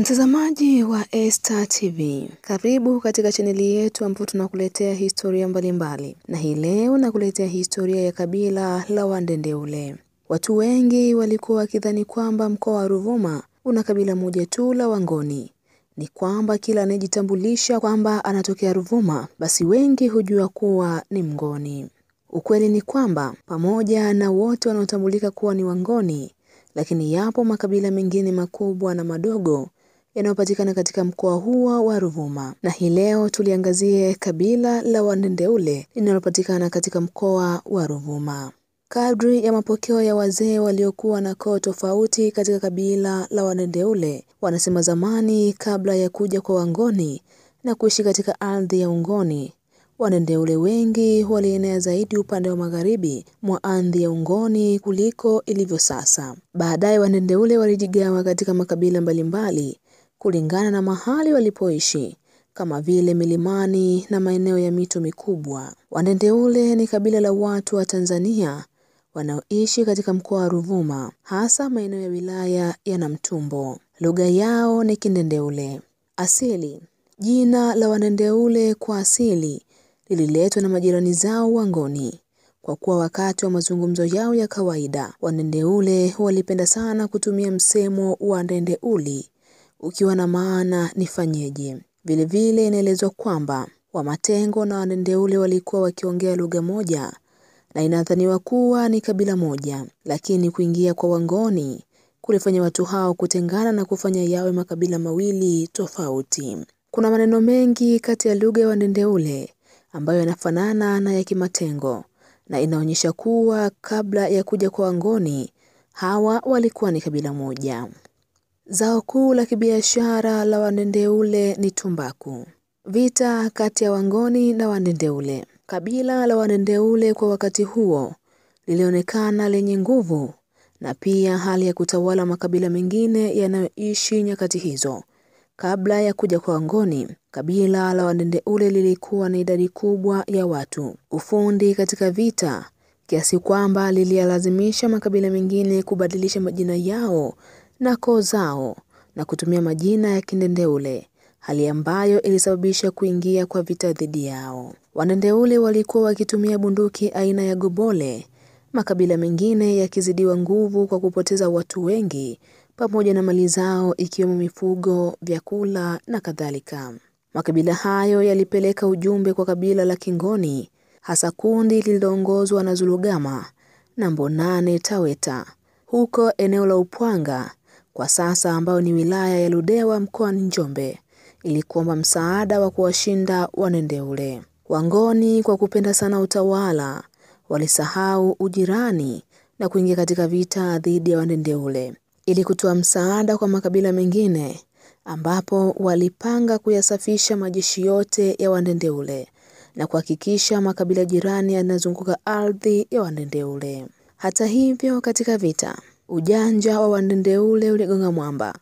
Mtazamaji wa Esta TV, karibu katika chaneli yetu ambapo tunakuletea historia mbalimbali mbali. Na hii leo nakuletea historia ya kabila la Wandendeule. Watu wengi walikuwa wakidhani kwamba mkoa wa Ruvuma una kabila moja tu la Wangoni. Ni kwamba kila anayejitambulisha kwamba anatokea Ruvuma, basi wengi hujua kuwa ni Mngoni. Ukweli ni kwamba pamoja na wote wanaotambulika kuwa ni Wangoni, lakini yapo makabila mengine makubwa na madogo yanayopatikana katika mkoa huo wa Ruvuma. Na hii leo tuliangazie kabila la Wandendeule linalopatikana katika mkoa wa Ruvuma. Kadri ya mapokeo ya wazee waliokuwa na koo tofauti katika kabila la Wandendeule, wanasema zamani kabla ya kuja kwa Wangoni na kuishi katika ardhi ya Ungoni, Wandendeule wengi walienea zaidi upande wa magharibi mwa ardhi ya Ungoni kuliko ilivyo sasa. Baadaye Wandendeule walijigawa katika makabila mbalimbali kulingana na mahali walipoishi kama vile milimani na maeneo ya mito mikubwa. Wandendeule ni kabila la watu wa Tanzania wanaoishi katika mkoa wa Ruvuma, hasa maeneo ya wilaya ya Namtumbo. Lugha yao ni Kindendeule. Asili. Jina la Wandendeule kwa asili lililetwa na majirani zao Wangoni, kwa kuwa wakati wa mazungumzo yao ya kawaida Wandendeule walipenda sana kutumia msemo wa ndendeuli ukiwa na maana nifanyeje. Vilevile inaelezwa kwamba Wamatengo na Wandendeule walikuwa wakiongea lugha moja na inadhaniwa kuwa ni kabila moja, lakini kuingia kwa Wangoni kulifanya watu hao kutengana na kufanya yawe makabila mawili tofauti. Kuna maneno mengi kati ya lugha ya Wandendeule ambayo yanafanana na ya Kimatengo na inaonyesha kuwa kabla ya kuja kwa Wangoni hawa walikuwa ni kabila moja. Zao kuu la kibiashara la Wandendeule ni tumbaku. Vita kati ya Wangoni na Wandendeule. Kabila la Wandendeule kwa wakati huo lilionekana lenye nguvu na pia hali ya kutawala makabila mengine yanayoishi nyakati hizo. Kabla ya kuja kwa Wangoni, kabila la Wandendeule lilikuwa na idadi kubwa ya watu, ufundi katika vita, kiasi kwamba liliyalazimisha makabila mengine kubadilisha majina yao na koo zao na kutumia majina ya Kindendeule, hali ambayo ilisababisha kuingia kwa vita dhidi yao. Wandendeule walikuwa wakitumia bunduki aina ya gobole, makabila mengine yakizidiwa nguvu kwa kupoteza watu wengi pamoja na mali zao ikiwemo mifugo, vyakula na kadhalika. Makabila hayo yalipeleka ujumbe kwa kabila la Kingoni, hasa kundi lililoongozwa na Zulugama na Mbonane Taweta huko eneo la Upwanga kwa sasa ambayo ni wilaya ya Ludewa mkoani Njombe ili kuomba msaada wa kuwashinda Wandendeule. Wangoni kwa kupenda sana utawala walisahau ujirani na kuingia katika vita dhidi ya Wandendeule ili kutoa msaada kwa makabila mengine ambapo walipanga kuyasafisha majeshi yote ya Wandendeule na kuhakikisha makabila jirani yanazunguka ardhi ya Wandendeule. Hata hivyo, katika vita ujanja wa Wandendeule uligonga mwamba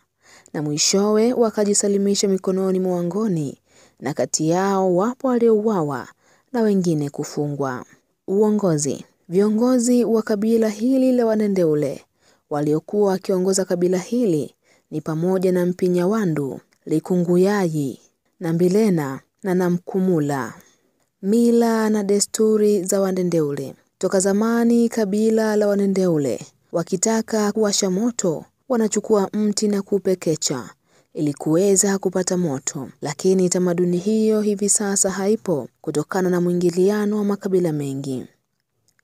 na mwishowe wakajisalimisha mikononi mwa Wangoni, na kati yao wapo waliouawa na wengine kufungwa. Uongozi. Viongozi wa kabila hili la Wandendeule waliokuwa wakiongoza kabila hili ni pamoja na Mpinyawandu, Likunguyayi, Nambilena na Namkumula. Mila na desturi za Wandendeule. Toka zamani kabila la Wandendeule wakitaka kuwasha moto wanachukua mti na kupekecha ili kuweza kupata moto, lakini tamaduni hiyo hivi sasa haipo kutokana na mwingiliano wa makabila mengi.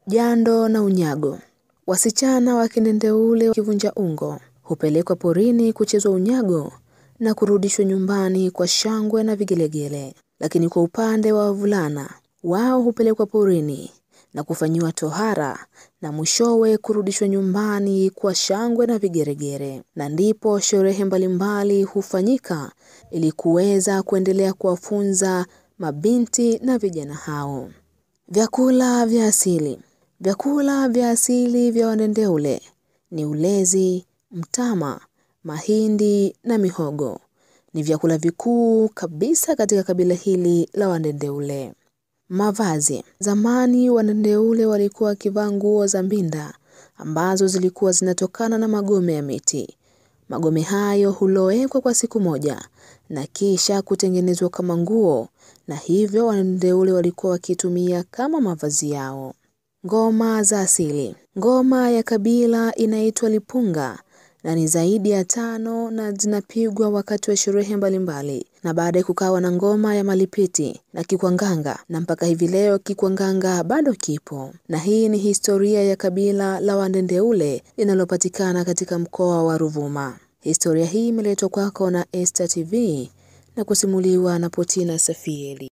Jando na unyago. Wasichana wa Kindendeule wakivunja ungo hupelekwa porini kuchezwa unyago na kurudishwa nyumbani kwa shangwe na vigelegele, lakini kwa upande wa wavulana wao hupelekwa porini na kufanyiwa tohara na mwishowe kurudishwa nyumbani kwa shangwe na vigeregere, na ndipo sherehe mbalimbali hufanyika ili kuweza kuendelea kuwafunza mabinti na vijana hao. Vyakula vya asili. Vyakula vya asili vya Wandendeule ni ulezi, mtama, mahindi na mihogo. Ni vyakula vikuu kabisa katika kabila hili la Wandendeule. Mavazi. Zamani wanandeule walikuwa wakivaa nguo za mbinda ambazo zilikuwa zinatokana na magome ya miti. Magome hayo hulowekwa kwa siku moja na kisha kutengenezwa kama nguo na hivyo Wanandeule walikuwa wakitumia kama mavazi yao. Ngoma za asili. Ngoma ya kabila inaitwa lipunga na ni zaidi ya tano na zinapigwa wakati wa sherehe mbalimbali, na baada ya kukawa na ngoma ya malipiti na kikwanganga, na mpaka hivi leo kikwanganga bado kipo. Na hii ni historia ya kabila la Wandendeule linalopatikana katika mkoa wa Ruvuma. Historia hii imeletwa kwako na Esta TV na kusimuliwa na Potina Safieli.